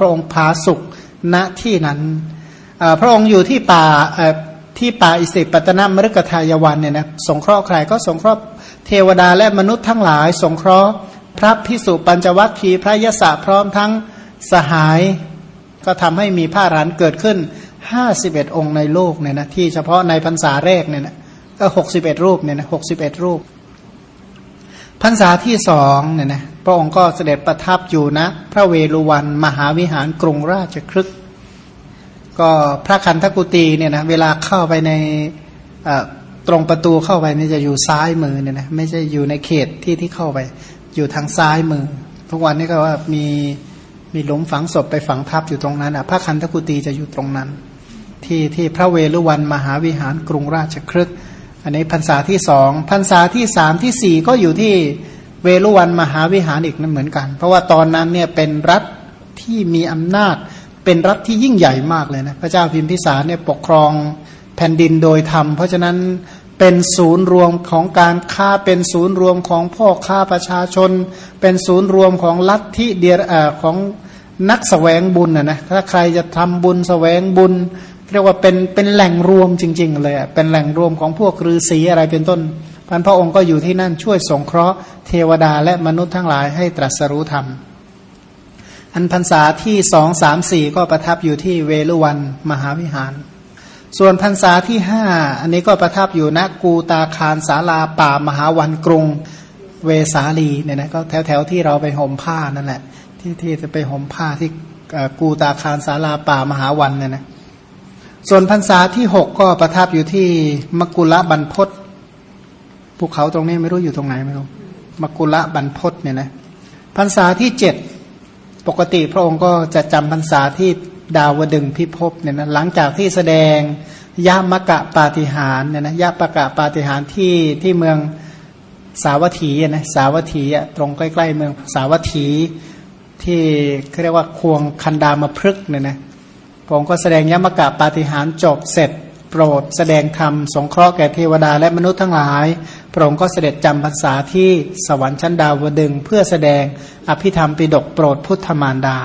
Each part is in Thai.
พระองค์พาสุขณที่นั้น พระองค์อยู่ที่ป่าที่ป่าอิสิปตนมฤกทายวันเนี่ยนะสงเคราะห์ใครก็สงเคราะห์เทวดาและมนุษย์ทั้งหลาย สงเคราะห์พระพิสุปัญจวัคคีย์พระยศพร้อมทั้งสหาย ก็ทำให้มีผ้ารันเกิดขึ้นห้าสิบเอ็ดองค์ในโลกเนี่ยนะที่เฉพาะในพรรษาแรกเนี่ยนะก็หกสิบเอ็ดรูปเนี่ยนะหกสิบเอ็ดรูป พรรษาที่สองเนี่ยนะพระองค์ก็เสด็จประทับอยู่นะ พระเวรุวันมหาวิหารกรุงราชครึกก็พระคันธกุตีเนี่ยนะเวลาเข้าไปในตรงประตูเข้าไปนี่จะอยู่ซ้ายมือเนี่ยนะไม่ใช่อยู่ในเขตที่ที่เข้าไป อยู่ทางซ้ายมือ ทุกวันนี้ก็ว่ามีมีหลุมฝังศพไปฝังทับอยู่ตรงนั้นอะพระคันธกุตีจะอยู่ตรงนั้น ที่ที่พระเวรุวันมหาวิหารกรุงราชครึก อันนี้พรรษาที่สองพรรษาที่สามที่สี่ก็อยู่ที่เวรุวันมหาวิหารอีกนั่นเหมือนกัน เพราะว่าตอนนั้นเนี่ยเป็นรัฐที่มีอำนาจ เป็นรัฐที่ยิ่งใหญ่มากเลยนะพระเจ้าพิมพิสารเนี่ยปกครองแผ่นดินโดยธรรม เพราะฉะนั้นเป็นศูนย์รวมของการค้าเป็นศูนย์รวมของพ่อค้าประชาชน เป็นศูนย์รวมของลัทธิเดียร์ของนักสแสวงบุญนะนะถ้าใครจะทำบุญสแสวงบุญ เรียกว่าเป็นเป็นแหล่งรวมจริง ๆ เลยเป็นแหล่งรวมของพวกฤาษีอะไรเป็นต้นพันพระองค์ก็อยู่ที่นั่นช่วยสงเคราะห์เทวดาและมนุษย์ทั้งหลายให้ตรัสรู้ธรรม อันพรรษาที่สองสามสี่ก็ประทับอยู่ที่เวลุวันมหาวิหาร ส่วนพรรษาที่ห้าอันนี้ก็ประทับอยู่ณกูตาคารสาลาป่ามหาวันกรุงเวสาลีเนี่ยนะก็แถวแถวที่เราไปห่มผ้านั่นแหละ ที่ที่จะไปห่มผ้าที่กูตาคารสาลาป่ามหาวันเนี่ยนะ ส่วนพรรษาที่หกก็ประทับอยู่ที่มกุละบรรพศภูเขาตรงนี้ไม่รู้อยู่ตรงไหนไม่รู้มกุละบรรพศเนี่ยนะพรรษาที่เจ็ดปกติพระองค์ก็จะจำพรรษาที่ดาวดึงพิภพเนี่ยนะหลังจากที่แสดงยามะกะปาฏิหารเนี่ยนะยาปะกะปาฏิหารที่ที่เมืองสาวัตถีนะสาวัตถีตรงใกล้ ๆ เมืองสาวัตถีที่เขาเรียกว่าควงคันดามะพฤกเนี่ยนะ พระองค์ก็แสดงยมกะปาฏิหารจบเสร็จ โปรด แสดงธรรมสงเคราะห์แก่เทวดาและมนุษย์ทั้งหลาย พระองค์ก็เสด็จจำพรรษาที่สวรรค์ชั้นดาวดึงเพื่อแสดงอภิธรรมปิดกโปรดพุทธมารดา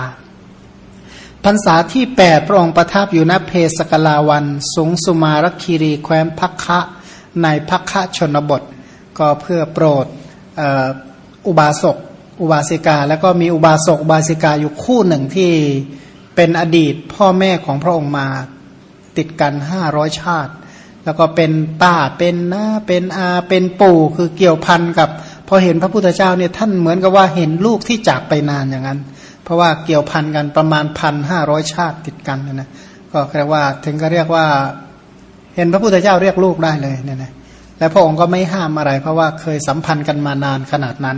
พรรษาที่แปดพระองค์ประทับอยู่ณเพสกลาวันสูงสุมารคีรีแคว้นพักคะในพักคะชนบท ก็เพื่อโปรดอุบาสกอุบาสิกา แล้วก็มีอุบาสกอุบาสิกาอยู่คู่หนึ่งที่ เป็นอดีตพ่อแม่ของพระองค์มาติดกันห้าร้อยชาติ แล้วก็เป็นป้าเป็นน้าเป็นอาเป็นปู่คือเกี่ยวพันกับ พอเห็นพระพุทธเจ้าเนี่ยท่านเหมือนกับว่าเห็นลูกที่จากไปนานอย่างนั้น เพราะว่าเกี่ยวพันกันประมาณพันห้าร้อยชาติติดกันนะก็เรียกว่าถึงก็เรียกว่า เห็นพระพุทธเจ้าเรียกลูกได้เลยเนี่ยนะและพระองค์ก็ไม่ห้ามอะไร เพราะว่าเคยสัมพันธ์กันมานานขนาดนั้น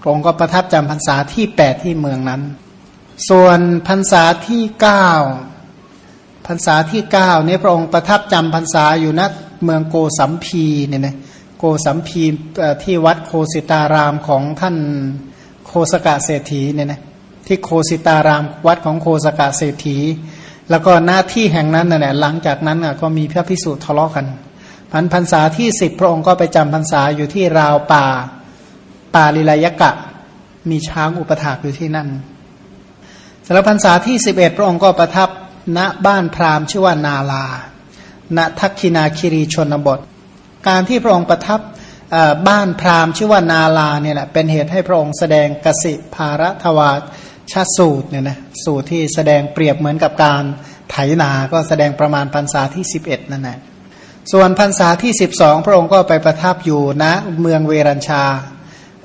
พระองค์ก็ประทับจำพรรษาที่แปดที่เมืองนั้น ส่วนพรรษาที่เก้าพรรษาที่เก้าเนี่ยพระองค์ประทับจำพรรษาอยู่ณเมืองโกสัมพีเนี่ยนะโกสัมพีที่วัดโคสิตารามของท่านโคสกะเศรษฐีเนี่ยนะที่โคสิตารามวัดของโคสกะเศรษฐี แล้วก็หน้าที่แห่งนั้นน่ะหลังจากนั้นก็มีพระพิสุทะเลาะกันพันพรรษาที่สิบพระองค์ก็ไปจำพรรษาอยู่ที่ราวป่าป่าลิลายกะ มีช้างอุปถากอยู่ที่นั่น สำหรับพรรษาที่สิบเอ็ดพระองค์ก็ประทับณบ้านพราหมณ์ชื่อว่านาลา ณทักคินาคิรีชนบท การที่พระองค์ประทับบ้านพราหมณ์ชื่อว่านาลาเนี่ยแหละเป็นเหตุให้พระองค์แสดงกสิภารทวาชาสูตรเนี่ยนะสูตรที่แสดงเปรียบเหมือนกับการไถนาก็แสดงประมาณพรรษาที่ 11 นั่นแหละส่วนพรรษาที่ 12 พระองค์ก็ไปประทับอยู่ณเมืองเวรัญชา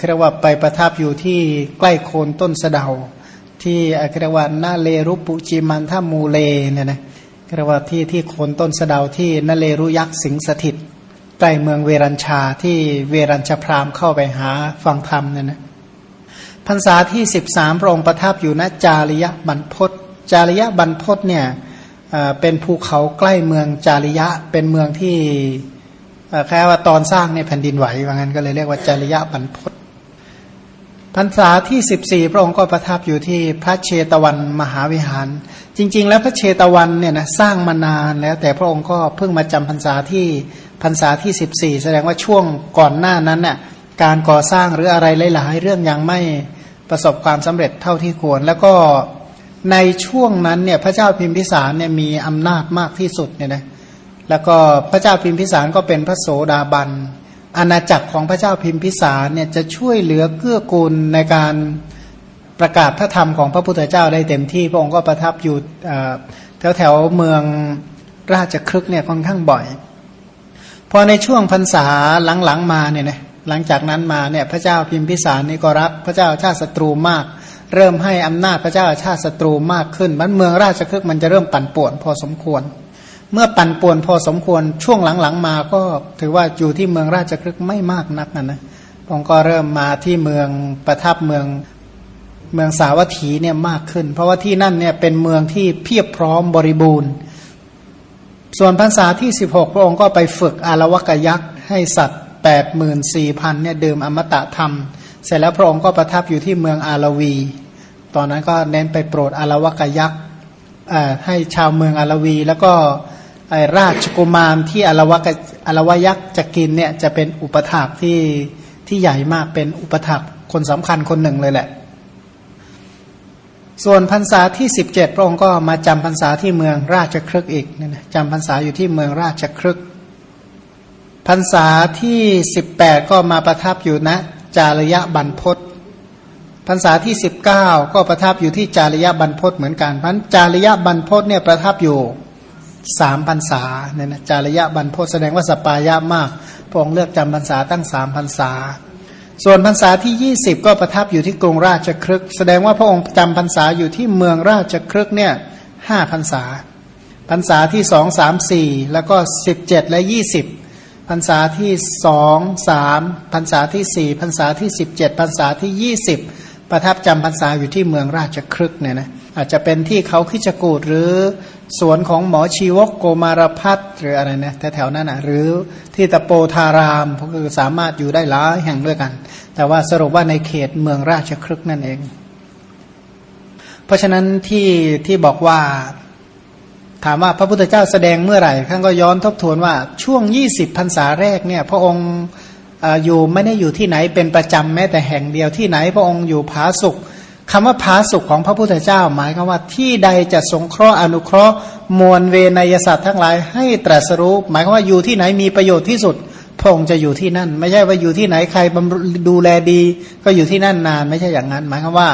เรียกว่าไปประทับอยู่ที่ใกล้โคนต้นสะเดา ที่เรียกว่านาเลรุปุจิมันทามูเลเนี่ยนะเรียกว่าที่ที่โคนต้นสะดาวที่นาเลรุยักษ์สิงสถิตใกล้เมืองเวรัญชาที่เวรัญชพรามเข้าไปหาฟังธรรมเนี่ยนะพรรษาที่สิบสามพระองค์ประทับอยู่ณจาริยบรรพศจาริยบรรพศเนี่ยเป็นภูเขาใกล้เมืองจาริยะเป็นเมืองที่แค่ว่าตอนสร้างในแผ่นดินไหวว่างั้นก็เลยเรียกว่าจาริยบรรพศ พรรษาที่สิบสี่พระองค์ก็ประทับอยู่ที่พระเชตวันมหาวิหาร จริง ๆ แล้วพระเชตวันเนี่ยนะสร้างมานานแล้ว แต่พระองค์ก็เพิ่งมาจำพรรษาที่พรรษาที่สิบสี่แสดงว่าช่วงก่อนหน้านั้นน่ยการก่อสร้างหรืออะไรหลาย ๆ เรื่องยังไม่ประสบความสำเร็จเท่าที่ควร แล้วก็ในช่วงนั้นเนี่ยพระเจ้าพิมพิสารเนี่ยมีอำนาจมากที่สุดเนี่ยนะแล้วก็พระเจ้าพิมพิสารก็เป็นพระโสดาบัน อาณาจักรของพระเจ้าพิมพิสารเนี่ยจะช่วยเหลือเกื้อกูลในการประกาศพระธรรมของพระพุทธเจ้าได้เต็มที่ พระองค์ก็ประทับอยู่แถวแถวเมืองราชครึกเนี่ยค่อนข้างบ่อย พอในช่วงพรรษาหลังๆมาเนี่ยนะหลังจากนั้นมาเนี่ยพระเจ้าพิมพิสารนี่ก็รักพระเจ้าชาติศัตรูมาก เริ่มให้อำนาจพระเจ้าชาติศัตรูมากขึ้นมันเมืองราชครึกมันจะเริ่มปั่นป่วนพอสมควร เมื่อปั่นป่วนพอสมควรช่วงหลังๆมาก็ถือว่าอยู่ที่เมืองราชครึกไม่มากนักนะนะพงก็เริ่มมาที่เมืองประทับเมืองเมืองสาวัตถีเนี่ยมากขึ้น เพราะว่าที่นั่นเนี่ยเป็นเมืองที่เพียบพร้อมบริบูรณ์ ส่วนพรรษาที่ 16 พระองค์ก็ไปฝึกอารวกยักษ์ให้สัตว์แปดหมื่นสี่พันเนี่ยดื่มอมตะธรรม เสร็จแล้วพระองค์ก็ประทับอยู่ที่เมืองอารวี ตอนนั้นก็เน้นไปโปรดอารวกยักษ์ให้ชาวเมืองอารวีแล้วก็ ราชกุมารที่อารวกอารวยักษ์จะกินเนี่ยจะเป็นอุปถากที่ที่ใหญ่มากเป็นอุปถากคนสำคัญคนหนึ่งเลยแหละ ส่วนพรรษาที่สิบเจ็ดพระองค์ก็มาจำพรรษาที่เมืองราชครึกอีกเนี่ยนะจำพรรษาอยู่ที่เมืองราชครึกพรรษาที่สิบแปดก็มาประทับอยู่ณนะจารยะบรรพศพรรษาที่สิบเก้าก็ประทับอยู่ที่จารยะบรรพศเหมือนกันพันจารยะบรรพศเนี่ยประทับอยู่ สามพรรษาเนี่ยนะจารยะบรรพแสดงว่าสปายะมาก พระองค์เลือกจำพรรษาตั้งสามพรรษา ส่วนพรรษาที่ยี่สิบก็ประทับอยู่ที่กรุงราชครึก แสดงว่าพระองค์จำพรรษาอยู่ที่เมืองราชครึกเนี่ยห้าพรรษา พรรษาที่สองสามสี่แล้วก็สิบเจ็ดและยี่สิบพรรษาที่สองสามพรรษาที่สี่พรรษาที่สิบเจ็ดพรรษาที่ยี่สิบประทับจำพรรษาอยู่ที่เมืองราชครึกเนี่ยนะอาจจะเป็นที่เขาคิจกูดหรือ สวนของหมอชีวกโกมารพัฒหรืออะไรนะแถวๆนั้นนะหรือที่ตะโปธารามก็คือสามารถอยู่ได้หลายแห่งด้วยกัน แต่ว่าสรุปว่าในเขตเมืองราชครึกนั่นเอง เพราะฉะนั้นที่ที่บอกว่า ถามว่าพระพุทธเจ้าแสดงเมื่อไหร่ท่านก็ย้อนทบทวนว่าช่วงยี่สิบพรรษาแรกเนี่ย พระองค์อยู่ไม่ได้อยู่ที่ไหนเป็นประจำแม้แต่แห่งเดียวที่ไหน พระองค์อยู่ผาสุก คำว่าผาสุกของพระพุทธเจ้า หมายความว่าที่ใดจะสงเคราะห์อนุเคราะห์ มวลเวนยศาสตร์ทั้งหลายให้ตรัสรู้ หมายความว่าอยู่ที่ไหนมีประโยชน์ที่สุดพงค์จะอยู่ที่นั่น ไม่ใช่ว่าอยู่ที่ไหนใครดูแลดี ก็อยู่ที่นั่นนาน ไม่ใช่อย่างนั้น หมายความว่า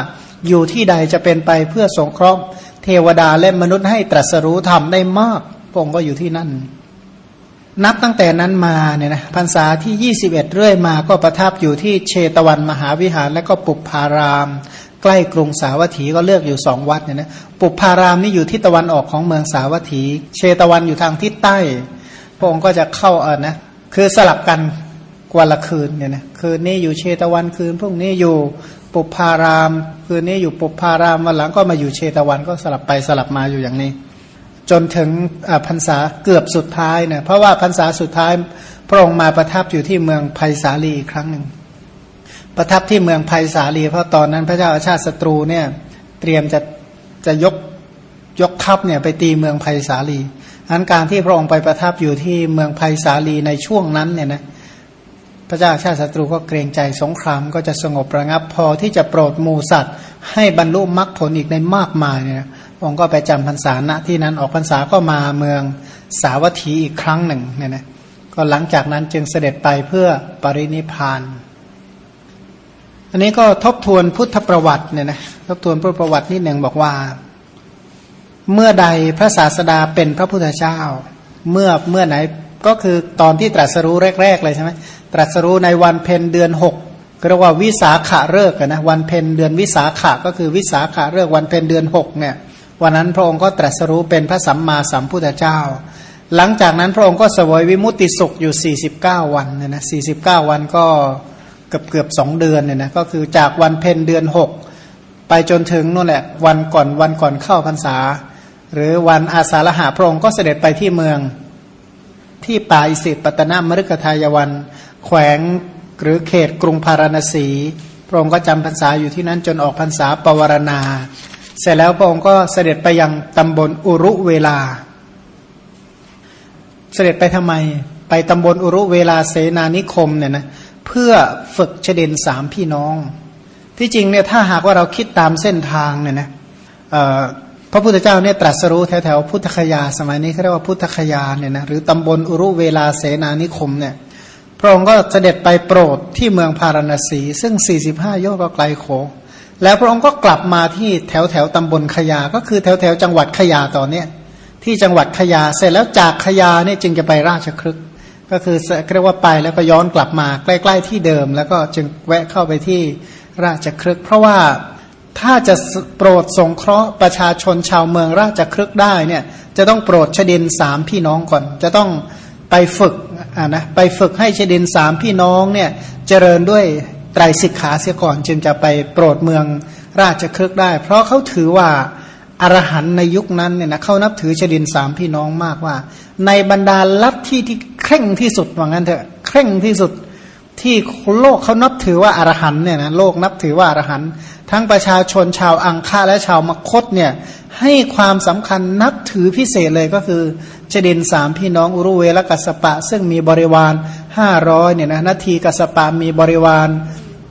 อยู่ที่ใดจะเป็นไปเพื่อสงเคราะห์ เทวดาและมนุษย์ให้ตรัสรู้ธรรมได้มากพงค์ก็อยู่ที่นั่น นับตั้งแต่นั้นมาเนี่ยนะพรรษาที่ 21 เรื่อยมาก็ประทับอยู่ที่เชตวันมหาวิหารและก็ปุพาราม ใกล้กรุงสาวัตถีก็เลือกอยู่สองวัดเนี่ยนะปุพารามนี่อยู่ที่ตะวันออกของเมืองสาวัตถี เชตวันอยู่ทางทิศใต้ พระองค์ก็จะเข้าเออนะคือสลับกันกว่าละคืนเนี่ยนะคืนนี้อยู่เชตวันคืนพรุ่งนี้อยู่ปุพาราม คืนนี้อยู่ปุพารามวันหลังก็มาอยู่เชตวันก็สลับไปสลับมาอยู่อย่างนี้ จนถึงพรรษาเกือบสุดท้ายเนี่ยเพราะว่าพรรษาสุดท้ายพระองค์มาประทับอยู่ที่เมืองไผ่สาลีอีกครั้งหนึ่ง ประทับที่เมืองไผ่สาลีเพราะตอนนั้นพระเจ้าอาชาติศัตรูเนี่ยเตรียมจะจะยกยกทัพเนี่ยไปตีเมืองไผ่สาลีอันการที่พระองค์ไปประทับอยู่ที่เมืองไผ่สาลีในช่วงนั้นเนี่ยนะพระเจ้าชาติศัตรูก็เกรงใจสงครามก็จะสงบระงับพอที่จะโปรดมูสัตว์ ให้บรรลุมรรคผลอีกในมากมายเนี่ยองค์ก็ไปจำพรรษาณที่นั้นออกพรรษาก็มาเมืองสาวัตถีอีกครั้งหนึ่งเนี่ยนะก็หลังจากนั้นจึงเสด็จไปเพื่อปรินิพาน อันนี้ก็ทบทวนพุทธประวัติเนี่ยนะทบทวนพุทธประวัตินิดหนึ่งบอกว่า เมื่อใดพระศาสดาเป็นพระพุทธเจ้า เมื่อเมื่อไหนก็คือตอนที่ตรัสรู้แรก ๆ เลยใช่ไหมตรัสรู้ในวันเพ็ญเดือนหกเรียกว่าวิสาขะเลิกนะวันเพ็ญเดือนวิสาขะก็คือวิสาขะเลิกวันเพ็ญเดือนหกเนี่ยวันนั้นพระองค์ก็ตรัสรู้เป็นพระสัมมาสัมพุทธเจ้า หลังจากนั้นพระองค์ก็สวยวิมุตติสุขอยู่ 49 วันเนี่ยนะ49 วันก็ กือบเกือบสองเดือนเนี่ยนะก็คือจากวันเพ็ญเดือนหกไปจนถึงนู่นแหละวันก่อนวันก่อนเข้าพรรษา หรือวันอาสาฬหะพระองค์ก็เสด็จไปที่เมืองที่ป่าอิสิปตนามฤกทายวัน แขวงหรือเขตกรุงพาราณสี พระองค์ก็จำพรรษาอยู่ที่นั้นจนออกพรรษาปวารณา เสร็จแล้วพระองค์ก็เสด็จไปยังตำบลอุรุเวลา เสด็จไปทำไมไปตำบลอุรุเวลาเสนานิคมเนี่ยนะ เพื่อฝึกเฉดนสามพี่น้อง ที่จริงเนี่ยถ้าหากว่าเราคิดตามเส้นทางเนี่ยนะพระพุทธเจ้าเนี่ยตรัสรู้แถวๆพุทธคยาสมัยนี้เขาเรียกว่าพุทธคยาเนี่ยนะหรือตำบลอุรุเวลาเสนานิคมเนี่ยพระองค์ก็เสด็จไปโปรดที่เมืองพาราณสี ซึ่ง 45 โยชน์ก็ไกลโขแล้วพระองค์ก็กลับมาที่แถวแถวตำบลขยา ก็คือแถวแถวจังหวัดขยาตอนเนี้ยที่จังหวัดขยาเสร็จแล้วจากขยาเนี่ยจึงจะไปราชครึก ก็คือเรียกว่าไปแล้วก็ย้อนกลับมาใกล้ ๆ ที่เดิม แล้วก็จึงแวะเข้าไปที่ราชครึก เพราะว่าถ้าจะโปรดสงเคราะห์ประชาชนชาวเมืองราชครึกได้เนี่ยจะต้องโปรดชดินสามพี่น้องก่อน จะต้องไปฝึกอ่านะไปฝึกให้ชดินสามพี่น้องเนี่ยเจริญด้วยไตรสิกขาเสียก่อน จึงจะไปโปรดเมืองราชครึกได้ เพราะเขาถือว่าอรหันในยุคนั้นเนี่ยนะเขานับถือชดินสามพี่น้องมากว่า ในบรรดาลัทธิที่ เคร่งที่สุดว่างั้นเถอะเคร่งที่สุดที่โลกเขานับถือว่าอารหันเนี่ยนะโลกนับถือว่าอารหันทั้งประชาชนชาวอังคาและชาวมคตเนี่ยให้ความสำคัญนับถือพิเศษเลยก็คือเจดินสามพี่น้องอุรุเวและกัสปะ ซึ่งมีบริวารห้าร้อยเนี่ยนะนาทีกัสปะมีบริวาร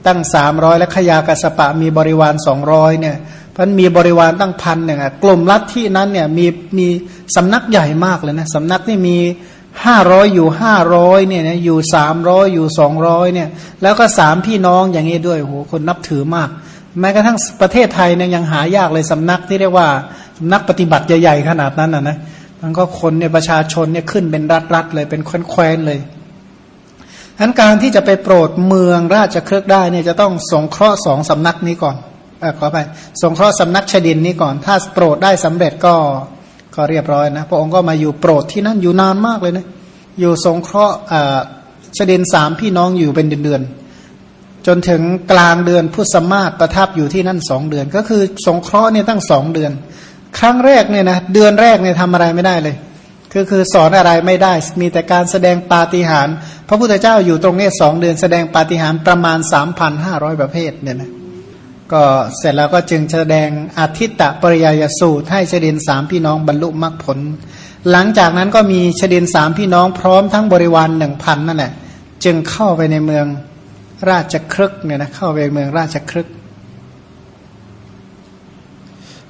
ตั้งสามร้อยและขยากัสปะมีบริวารสองร้อยเนี่ยพันมีบริวารตั้งพันหนึ่งอะกลุ่มลัทธินั้นเนี่ยมีมีสำนักใหญ่มากเลยนะสำนักนี่มี ห้าร้อยอยู่ห้าร้อยเนี่ยนะอยู่สามร้อยอยู่สองร้อยเนี่ย แล้วก็สามพี่น้องอย่างนี้ด้วยโหคนนับถือมาก แม้กระทั่งประเทศไทยเนี่ยยังหายากเลยสำนักที่เรียกว่าสำนักปฏิบัติใหญ่ๆขนาดนั้นนะนะมันก็คนเนี่ยประชาชนเนี่ยขึ้นเป็นรัฐๆเลยเป็นแคว้นเลยทั้นการที่จะไปโปรดเมืองราชเครือได้เนี่ยจะต้องสงเคราะห์สองสำนักนี้ก่อนอขอไปสงเคราะห์สำนักชดินนี้ก่อน ถ้าโปรดได้สำเร็จก็ ก็เรียบร้อยนะพระองค์ก็มาอยู่โปรดที่นั่นอยู่นานมากเลยนะอยู่สงเคราะห์เสด็จสามพี่น้องอยู่เป็นเดือนๆจนถึงกลางเดือนพุทธสมาศประทับอยู่ที่นั่นสองเดือน ก็คือสงเคราะห์เนี่ยตั้งสองเดือน ครั้งแรกเนี่ยนะเดือนแรกเนี่ยทำอะไรไม่ได้เลยคือคือสอนอะไรไม่ได้ มีแต่การแสดงปาฏิหาริย์พระพุทธเจ้าอยู่ตรงนี้สองเดือนแสดงปาฏิหาริย์ประมาณสามพันห้าร้อยประเภทเนี่ยนะ ก็เสร็จแล้วก็จึงแสดงอาทิตตะปริยายสูตร ให้เฉดินสามพี่น้องบรรลุมรรคผล หลังจากนั้นก็มีเฉดินสามพี่น้องพร้อมทั้งบริวารหนึ่งพันนั่นแหละจึงเข้าไปในเมืองราชครึกเนี่ยนะเข้าไปเมืองราชครึก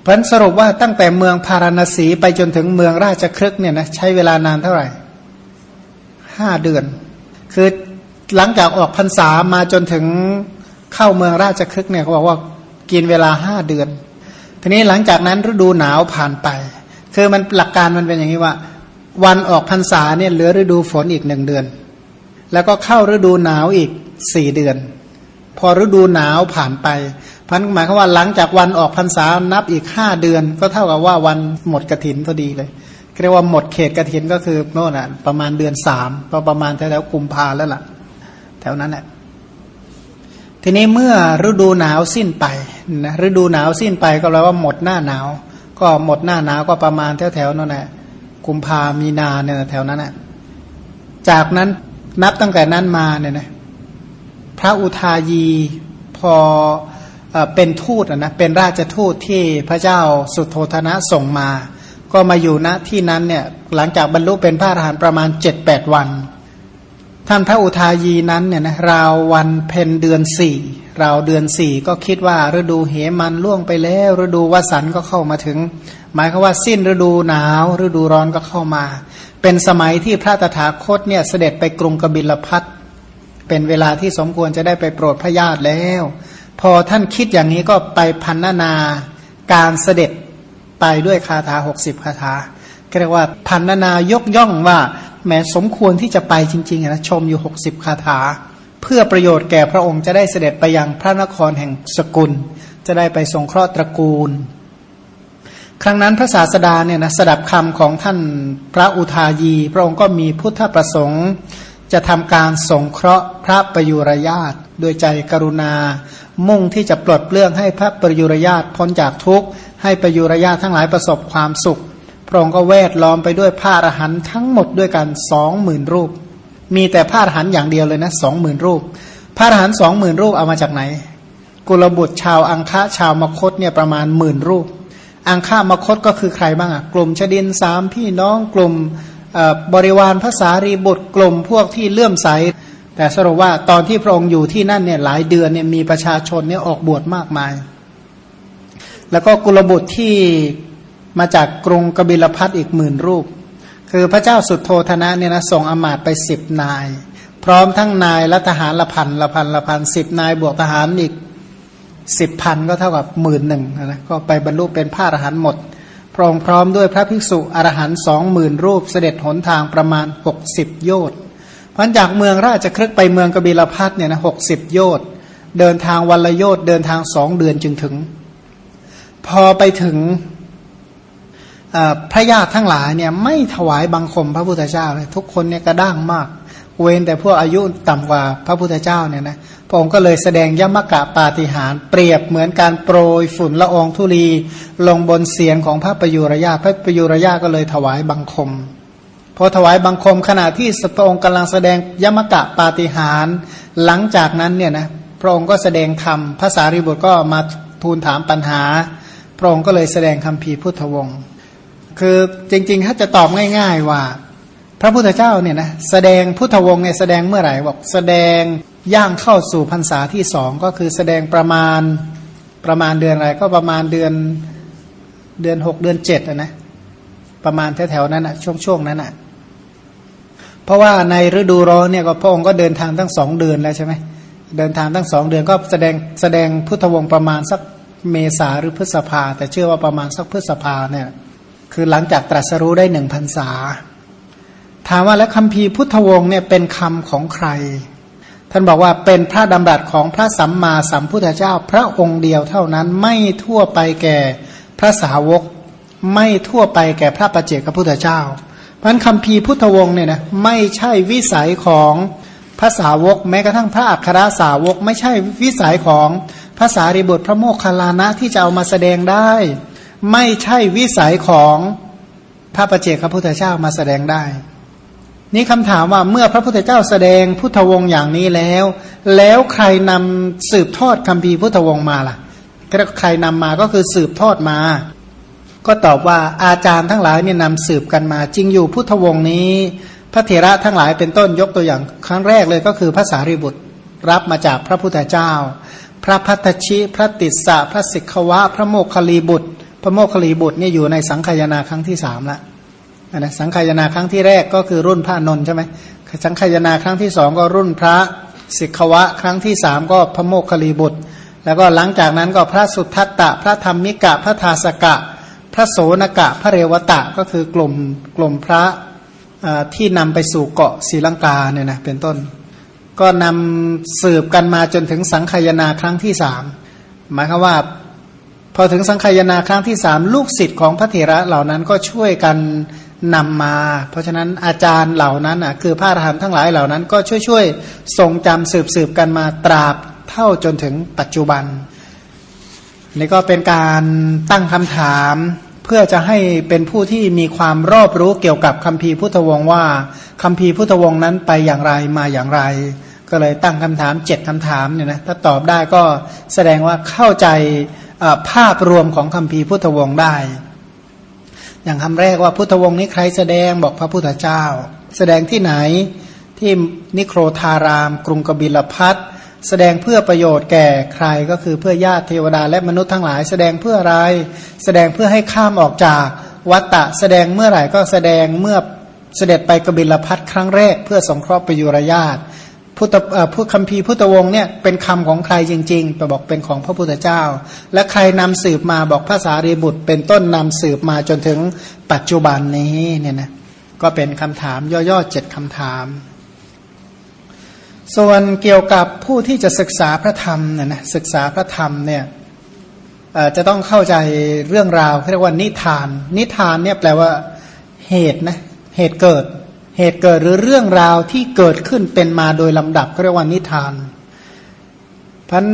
ผลสรุปว่าตั้งแต่เมืองพาราณสีไปจนถึงเมืองราชครึกเนี่ยนะใช้เวลานานเท่าไหร่ห้าเดือน คือหลังจากออกพรรษามาจนถึง เข้าเมืองราชครึกเนี่ยเขาบอกว่ากินเวลาห้าเดือน ทีนี้หลังจากนั้นฤดูหนาวผ่านไป คือมันหลักการมันเป็นอย่างนี้ว่า วันออกพรรษาเนี่ยเหลือฤดูฝนอีกหนึ่งเดือน แล้วก็เข้าฤดูหนาวอีกสี่เดือน พอฤดูหนาวผ่านไปพันหมายความว่าหลังจากวันออกพรรษานับอีกห้าเดือน ก็เท่ากับว่าวันหมดกระถินพอดีเลยเรียกว่าหมดเขตกระถินก็คือโน่นอะประมาณเดือนสามประมาณแถวๆกุมภาแล้วล่ะ แถวนั้นแหละ ทีนี้เมื่อฤดูหนาวสิ้นไปนะฤดูหนาวสิ้นไปก็แปลว่าหมดหน้าหนาว ก็หมดหน้าหนาวก็ประมาณแถวแถวนั่นแหละกุมภามีนาเนี่ยแถวนั้นแหละจากนั้นนับตั้งแต่นั้นมาเนี่ยนะพระอุทายีพอเป็นทูตนะเป็นราชทูตที่พระเจ้าสุโธธนะส่งมา ก็มาอยู่ณที่นั้นเนี่ยหลังจากบรรลุเป็นพระอรหันต์ประมาณเจ็ดแปดวัน ท่านพระอุทายีนั้นเนี่ยนะราววันเพ็ญเดือนสี่ราวเดือนสี่ก็คิดว่าฤดูเหมันล่วงไปแล้ว ฤดูวสันก็เข้ามาถึง หมายคือว่าสิ้นฤดูหนาว ฤดูร้อนก็เข้ามา เป็นสมัยที่พระตถาคตเนี่ยเสด็จไปกรุงกบิลพัทเป็นเวลาที่สมควรจะได้ไปโปรดพระญาติแล้ว พอท่านคิดอย่างนี้ก็ไปพันนานาการเสด็จไปด้วยคาถาหกสิบคาถาเรียกว่าพันนานายกย่องว่า แม้สมควรที่จะไปจริงๆนะชมอยู่หกสิบคาถา เพื่อประโยชน์แก่พระองค์จะได้เสด็จไปยังพระนครแห่งสกุล จะได้ไปทรงเคราะห์ตระกูล ครั้งนั้นพระศาสดาเนี่ยนะสดับคำของท่านพระอุทายี พระองค์ก็มีพุทธประสงค์ จะทำการสงเคราะห์พระประยุรญาตโดยใจกรุณา มุ่งที่จะปลดเปลื้องให้พระประยุรญาตพ้นจากทุกข์ให้ประยุรญาตทั้งหลายประสบความสุข ระองค์ก็แวดล้อมไปด้วยผ้าอรหันทั้งหมดด้วยกันสองหมื่นรูป มีแต่ผ้าอรหันอย่างเดียวเลยนะสองหมื่นรูปผ้าอรหันสองหมื่นรูปเอามาจากไหน กุลบุตรชาวอังคะชาวมคตเนี่ยประมาณหมื่นรูป อังคามคตก็คือใครบ้างอะกลุ่มชดินสามพี่น้องกลุ่มบริวารภาษารีบุตรกลุ่มพวกที่เลื่อมใส แต่สรุปว่าตอนที่พระองค์อยู่ที่นั่นเนี่ยหลายเดือนเนี่ยมีประชาชนเนี่ยออกบวชมากมาย แล้วก็กุลบุตรที่ มาจากกรุงกบิลพัทอีกหมื่นรูป คือพระเจ้าสุดโทธนะเนี่ยนะส่งอมาตไปสิบนาย พร้อมทั้งนายและทหารละพันละพันละพันสิบนายบวกทหารอีกสิบพันก็เท่ากับหมื่นหนึ่งนะก็ไปบรรลุเป็นพระอรหันต์หมด พร้อมพร้อมด้วยพระภิกษุอรหันต์สองหมื่นรูปเสด็จหนทางประมาณหกสิบโยชน์พันจากเมืองราชครึกไปเมืองกบิลพัทเนี่ยนะหกสิบโยชน์เดินทางวันละโยชน์เดินทางสองเดือนจึงถึง พอไปถึง พระญาติทั้งหลายเนี่ยไม่ถวายบังคมพระพุทธเจ้าเลยทุกคนเนี่ยกระด้างมาก เว้นแต่พวกอายุต่ำกว่าพระพุทธเจ้าเนี่ยนะพระองค์ก็เลยแสดงยมกะปาฏิหารเปรียบเหมือนการโปรยฝุ่นละอองธุลีลงบนเสียงของพระประยุรญาพระประยุรญาก็เลยถวายบังคมพอถวายบังคมขณะที่พระองค์กำลังแสดงยมกะปาฏิหารหลังจากนั้นเนี่ยนะพระองค์ก็แสดงธรรมภาษาริบุตรก็มาทูลถามปัญหา พระองค์ก็เลยแสดงคำพีพุทธวงศ์ คือจริงๆ ถ้าจะตอบง่าย ๆ ว่า พระพุทธเจ้าเนี่ยนะแสดงพุทธวงศ์เนี่ยแสดงเมื่อไหร่บอกแสดงย่างเข้าสู่พรรษาที่สองก็คือแสดงประมาณประมาณเดือนอะไรก็ประมาณเดือนเดือนหกเดือนเจ็ดนะประมาณแถวๆนั้นอะช่วงๆนั้นอะเพราะว่าในฤดูร้อนเนี่ยก็พระองค์ก็เดินทางตั้งสองเดือนแล้วใช่ไหมเดินทางตั้งสองเดือนก็แสดงแสดงพุทธวงศ์ประมาณสักเมษาหรือพฤษภา แต่เชื่อว่าประมาณสักพฤษภาเนี่ย คือหลังจากตรัสรู้ได้หนึ่งพรรษา ถามว่าแล้วคำพีพุทธวงศ์เนี่ยเป็นคำของใคร ท่านบอกว่าเป็นพระดำรัสของพระสัมมาสัมพุทธเจ้า พระองค์เดียวเท่านั้นไม่ทั่วไปแก่พระสาวก ไม่ทั่วไปแก่พระประเจกพุทธเจ้าพันคำพีพุทธวงศ์เนี่ยนะไม่ใช่วิสัยของภาษาวกแม้กระทั่งพระอัครสาวก ไม่ใช่วิสัยของภาษาริบุตรพระโมคคัลลานะที่จะเอามาแสดงได้ ไม่ใช่วิสัยของพระประเจกพระพุทธเจ้ามาแสดงได้ นี่คำถามว่าเมื่อพระพุทธเจ้าแสดงพุทธวงศ์อย่างนี้แล้ว แล้วใครนำสืบทอดคำพีพุทธวงศ์มาล่ะใครนำมาก็คือสืบทอดมา ก็ตอบว่าอาจารย์ทั้งหลายเนี่ยนำสืบกันมา จริงอยู่พุทธวงศ์นี้ พระเถระทั้งหลายเป็นต้นยกตัวอย่าง ครั้งแรกเลยก็คือภาษาริบุตรรับมาจากพระพุทธเจ้า พระพัทชิ พระติสสะพระสิกขวะ พระโมคคลีบุตร พระโมคคลีบุตรเนี่ยอยู่ในสังขยาครั้งที่สามละนะสังขยาครั้งที่แรกก็คือรุ่นพระนนท์ใช่ไหมสังขยาครั้งที่สองก็รุ่นพระสิกขวะ ครั้งที่สามก็พระโมคคลีบุตร แล้วก็หลังจากนั้นก็พระสุทัตตะ พระธรรมิกะ พระทาสกะ พระโสนกะ พระเรวตะก็คือกลุ่มกลุ่มพระที่นำไปสู่เกาะศรีลังกาเนี่ยนะเป็นต้น ก็นำสืบกันมาจนถึงสังขยาครั้งที่สามหมายความว่า พอถึงสังขยาครั้งที่สามลูกศิษย์ของพระเถระเหล่านั้นก็ช่วยกันนำมา เพราะฉะนั้นอาจารย์เหล่านั้นอะคือพระอรหันต์ทั้งหลายเหล่านั้น ก็ช่วยช่วยทรงจำสืบสืบกันมาตราบเท่าจนถึงปัจจุบันนี่ก็เป็นการตั้งคำถามเพื่อจะให้เป็นผู้ที่มีความรอบรู้เกี่ยวกับคัมภีร์พุทธวงศ์ว่าคัมภีร์พุทธวงศ์นั้นไปอย่างไรมาอย่างไร ก็เลยตั้งคำถามเจ็ดคำถามเนี่ยนะถ้าตอบได้ก็แสดงว่าเข้าใจ ภาพรวมของคัมภีพุทธวงศ์ได้ อย่างคำแรกว่าพุทธวงศ์นี้ใครแสดงบอกพระพุทธเจ้า แสดงที่ไหนที่นิโครธาราม กรุงกบิลพัทแสดงเพื่อประโยชน์แก่ใครก็คือเพื่อญาติเทวดาและมนุษย์ทั้งหลาย แสดงเพื่ออะไร แสดงเพื่อให้ข้ามออกจากวัตตะ แสดงเมื่อไหร่ก็แสดงเมื่อเสด็จไปกบิลพัทครั้งแรก เพื่อสงเคราะห์ประยุรญาติ พุทธผู้คัมภีร์พุทธวงศ์เนี่ยเป็นคำของใครจริงๆไปบอกเป็นของพระพุทธเจ้า และใครนำสืบมาบอกภาษารีบุตร เป็นต้นนำสืบมาจนถึงปัจจุบันนี้เนี่ยนะก็เป็นคำถามย่อๆเจ็ดคำถาม ส่วนเกี่ยวกับผู้ที่จะศึกษาพระธรรมเนี่ยนะศึกษาพระธรรมเนี่ยจะต้องเข้าใจเรื่องราวเรียกว่านิทาน นิทานเนี่ยแปลว่าเหตุนะเหตุเกิด เหตุเกิดหรือเรื่องราวที่เกิดขึ้นเป็นมาโดยลำดับเรียกว่านิทานพัน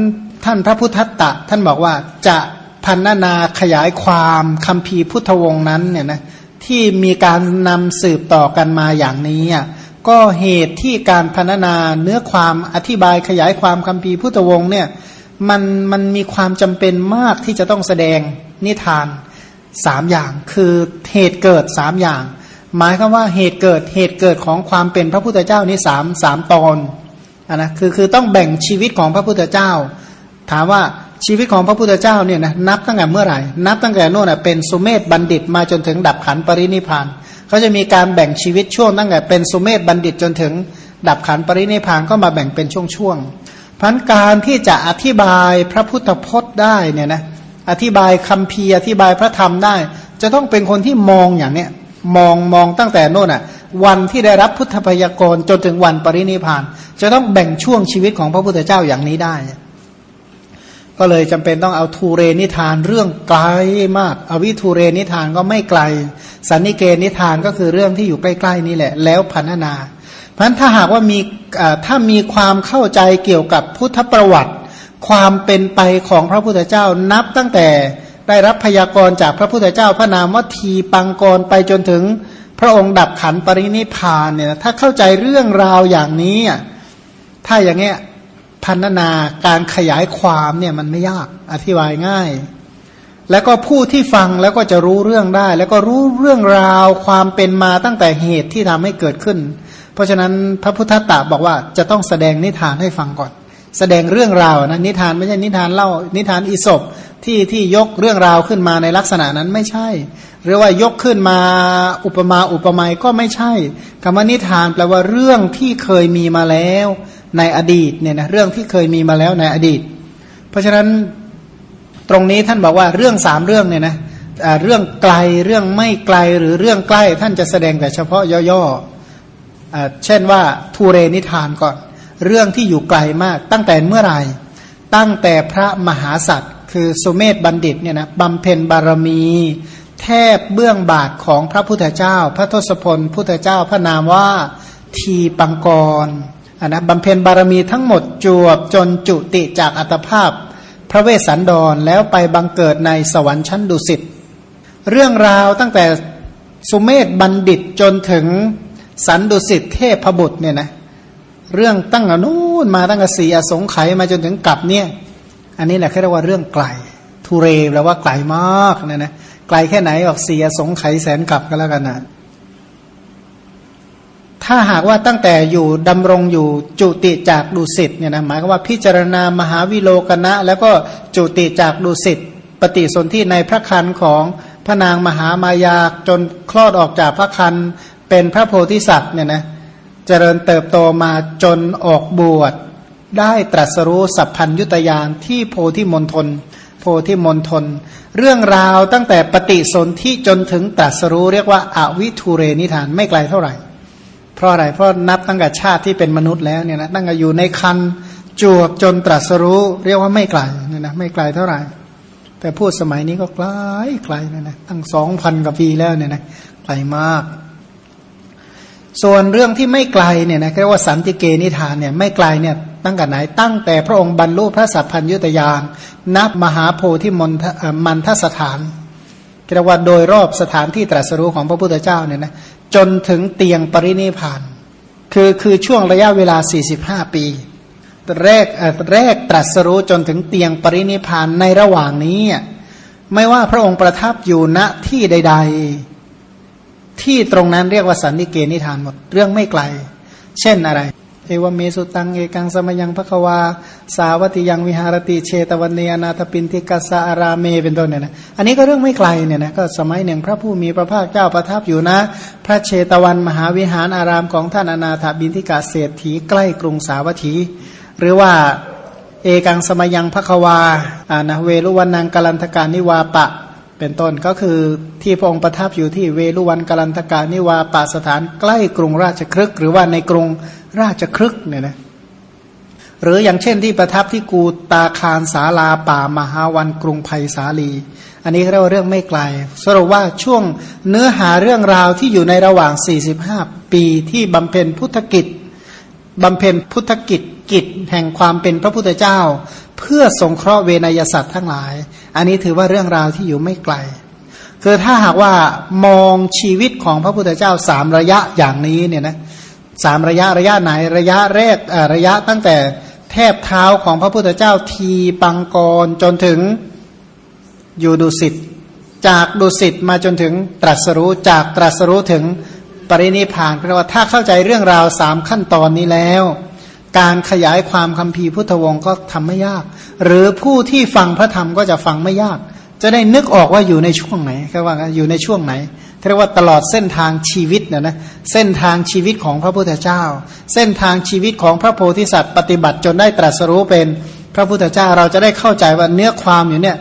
ท่านพระพุทธตะ ท่านบอกว่าจะพันนาขยายความคำพีพุทธวงศ์นั้นเนี่ยนะที่มีการนำสืบต่อกันมาอย่างนี้อะก็เหตุที่การพันนาเนื้อความอธิบายขยายความคำพีพุทธวงศ์เนี่ยมันมันมีความจำเป็นมากที่จะต้องแสดงนิทานสามอย่าง คือเหตุเกิดสามอย่าง หมายคือว่าเหตุเกิดเหตุเกิดของความเป็นพระพุทธเจ้านี่สามสามตอนอนนะคือคือต้องแบ่งชีวิตของพระพุทธเจ้า ถามว่าชีวิตของพระพุทธเจ้าเนี่ยนะนับตั้งแต่เมื่อไหร่ นับตั้งแต่โน่นเป็นสุเมธบัณฑิตมาจนถึงดับขันปรินิพานเขาจะมีการแบ่งชีวิตช่วงตั้งแต่เป็นสุเมธบัณฑิตจนถึงดับขันปรินิพานก็มาแบ่งเป็นช่วงๆพันการที่จะอธิบายพระพุทธพจน์ได้เนี่ยนะอธิบายคำพีอธิบายพระธรรมได้ จะต้องเป็นคนที่มองอย่างเนี้ย มองมองตั้งแต่โน่นอะ วันที่ได้รับพุทธพยากรจนถึงวันปรินิพาน จะต้องแบ่งช่วงชีวิตของพระพุทธเจ้าอย่างนี้ได้ ก็เลยจำเป็นต้องเอาทูเรนิทานเรื่องไกลมาก อวิทูเรนิทานก็ไม่ไกล สันนิเกนิทานก็คือเรื่องที่อยู่ใกล้ๆนี่แหละ แล้วพันนาเพราะฉะนั้นถ้าหากว่ามีถ้ามีความเข้าใจเกี่ยวกับพุทธประวัติ ความเป็นไปของพระพุทธเจ้านับตั้งแต่ ได้รับพยากรณ์จากพระพุทธเจ้าพระนามวัตทีปังกรไปจนถึงพระองค์ดับขันปรินิพานเนี่ยถ้าเข้าใจเรื่องราวอย่างนี้ ถ้าอย่างเงี้ยพันนาการขยายความเนี่ยมันไม่ยากอธิบายง่าย แล้วก็ผู้ที่ฟังแล้วก็จะรู้เรื่องได้ แล้วก็รู้เรื่องราวความเป็นมาตั้งแต่เหตุที่ทำให้เกิดขึ้น เพราะฉะนั้นพระพุทธตาบอกว่าจะต้องแสดงนิทานให้ฟังก่อน แสดงเรื่องราวนะนิทานไม่ใช่นิทานเล่านิทานอิศบ ที่ที่ยกเรื่องราวขึ้นมาในลักษณะนั้นไม่ใช่ หรือว่ายกขึ้นมาอุปมาอุปไมยก็ไม่ใช่คำว่านิทานแปลว่าเรื่องที่เคยมีมาแล้วในอดีตเนี่ยนะเรื่องที่เคยมีมาแล้วในอดีต เพราะฉะนั้นตรงนี้ท่านบอกว่าเรื่องสามเรื่องเนี่ยนะเรื่องไกลเรื่องไม่ไกลหรือเรื่องใกล้ท่านจะแสดงแต่เฉพาะย่อๆเช่นว่าทูเรนิทานก่อน เรื่องที่อยู่ไกลมากตั้งแต่เมื่อไหร่ตั้งแต่พระมหาสัตว์ คือสุเมธบัณฑิตเนี่ยนะบำเพ็ญบารมี แทบเบื้องบาทของพระพุทธเจ้า พระทศพลพุทธเจ้าพระนามว่าทีปังกรอันนะบำเพ็ญบารมีทั้งหมดจวบจนจุติจากอัตภาพ พระเวสสันดรแล้วไปบังเกิดในสวรรค์ชั้นดุสิตเรื่องราวตั้งแต่สุเมธบัณฑิตจนถึงสันดุสิตเทพบุตรเนี่ยนะเรื่องตั้งอนู้นมาตั้งแต่สีอสงไขยมาจนถึงกลับเนี่ย อันนี้แหละเขาเรียกว่าเรื่องไกลทุเรแปลว่าไกลมากนะนะไกลแค่ไหนออกเสียสงไขแสนกลับก็แล้วกันนะถ้าหากว่าตั้งแต่อยู่ดำรงอยู่จุติจากดุสิตเนี่ยนะหมายก็ว่าพิจารณามหาวิโลกนะ แล้วก็จุติจากดุสิตปฏิสนธิในพระคันของพระนางมหามายาจนคลอดออกจากพระคันเป็นพระโพธิสัตว์เนี่ยนะเจริญเติบโตมาจนออกบวช ได้ตรัสรู้สัพพัญยุตยานที่โพธิมณฑลโพธิมณฑลเรื่องราวตั้งแต่ปฏิสนธิจนถึงตรัสรู้เรียกว่าอาวิทูเรนิทานไม่ไกลเท่าไหร่ เพราะอะไรเพราะนับตั้งแต่ชาติที่เป็นมนุษย์แล้วเนี่ยนะตั้งแต่อยู่ในคันจวบจนตรัสรู้เรียกว่าไม่ไกลเนี่ยนะไม่ไกลเท่าไหร่ แต่พูดสมัยนี้ก็ไกลไกลนะนะตั้งสองพันกว่าปีแล้วเนี่ยนะไกลมาก ส่วนเรื่องที่ไม่ไกลเนี่ยนะเรียกว่าสันติเกนิทานเนี่ยไม่ไกลเนี่ยตั้งแต่ไหนตั้งแต่พระองค์บรรลุพระสัพพัญยุตยานนับมหาโพธิมนมันทสถานเรียกว่าโดยรอบสถานที่ตรัสรู้ของพระพุทธเจ้าเนี่ยนะจนถึงเตียงปรินิพาน คือคือช่วงระยะเวลา 45 ปี แรกแรกตรัสรู้จนถึงเตียงปรินิพานในระหว่างนี้ ไม่ว่าพระองค์ประทับอยู่ณที่ใด ๆ ที่ตรงนั้นเรียกว่าสันนิเกนิทานหมดเรื่องไม่ไกล เช่นอะไร เอวเมสุตังเอกังสมยังพระควา สาวัติยังวิหารติเชตวันเนอนาถปินทิกัสาอาราเมเป็นต้นเนี่ยนะอันนี้ก็เรื่องไม่ไกลเนี่ยนะก็สมัยหนึ่งพระผู้มีพระภาคเจ้าประทับอยู่นะ พระเชตวันมหาวิหารอารามของท่านอนาถบินทิกาเศรษฐีใกล้กรุงสาวัตถี หรือว่าเอกังสมยังพระควาอานะเวรุวันนางกลันทการนิวาปะ เป็นต้นก็คือที่พระองค์ประทับอยู่ที่เวลุวันกาลันทกานิวาปาสถานใกล้กรุงราชครึกหรือว่าในกรุงราชครึกเนี่ยนะหรืออย่างเช่นที่ประทับที่กูตาคารสาลาป่ามหาวันกรุงไผ่สาลี อันนี้เรียกว่าเรื่องไม่ไกล สรุปว่าช่วงเนื้อหาเรื่องราวที่อยู่ในระหว่าง 45 ปีที่บำเพ็ญพุทธกิจบำเพ็ญพุทธกิจกิจแห่งความเป็นพระพุทธเจ้า เพื่อสงเคราะห์เวนยสัตว์ทั้งหลาย อันนี้ถือว่าเรื่องราวที่อยู่ไม่ไกล คือถ้าหากว่ามองชีวิตของพระพุทธเจ้าสามระยะอย่างนี้เนี่ยนะสามระยะระยะไหนระยะแรกระยะตั้งแต่แทบเท้าของพระพุทธเจ้าทีปังกรจนถึงอยู่ดุสิตจากดุสิตมาจนถึงตรัสรู้จากตรัสรู้ถึงปรินิพานแปลว่าถ้าเข้าใจเรื่องราวสามขั้นตอนนี้แล้ว การขยายความคำพีพุทธวงศ์ก็ทำไม่ยาก หรือผู้ที่ฟังพระธรรมก็จะฟังไม่ยาก จะได้นึกออกว่าอยู่ในช่วงไหนแค่ว่าอยู่ในช่วงไหนเรียกว่าตลอดเส้นทางชีวิตนะนะเส้นทางชีวิตของพระพุทธเจ้า เส้นทางชีวิตของพระโพธิสัตว์ ปฏิบัติจนได้ตรัสรู้เป็นพระพุทธเจ้าเราจะได้เข้าใจว่าเนื้อความอยู่เนี่ย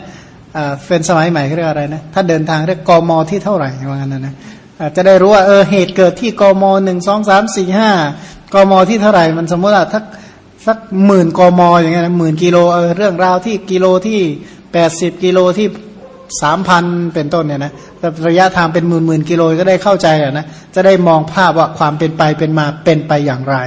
เป็นสมัยใหม่เรียกอะไรนะถ้าเดินทางเรียกกมที่เท่าไหร่ว่างั้นนะ จะได้รู้ว่าเออเหตุเกิดที่กมหนึ่งสองสามสี่ห้ากมที่เท่าไหร่มันสมมติว่าสักสักหมื่นกมอย่างเงี้ยหมื่นกิโลเออเรื่องราวที่กิโลที่แปดสิบกิโลที่สามพันเป็นต้นเนี่ยนะระยะทางเป็นหมื่นหมื่นกิโลก็ได้เข้าใจอะนะจะได้มองภาพว่าความเป็นไปเป็นมาเป็นไปอย่างไร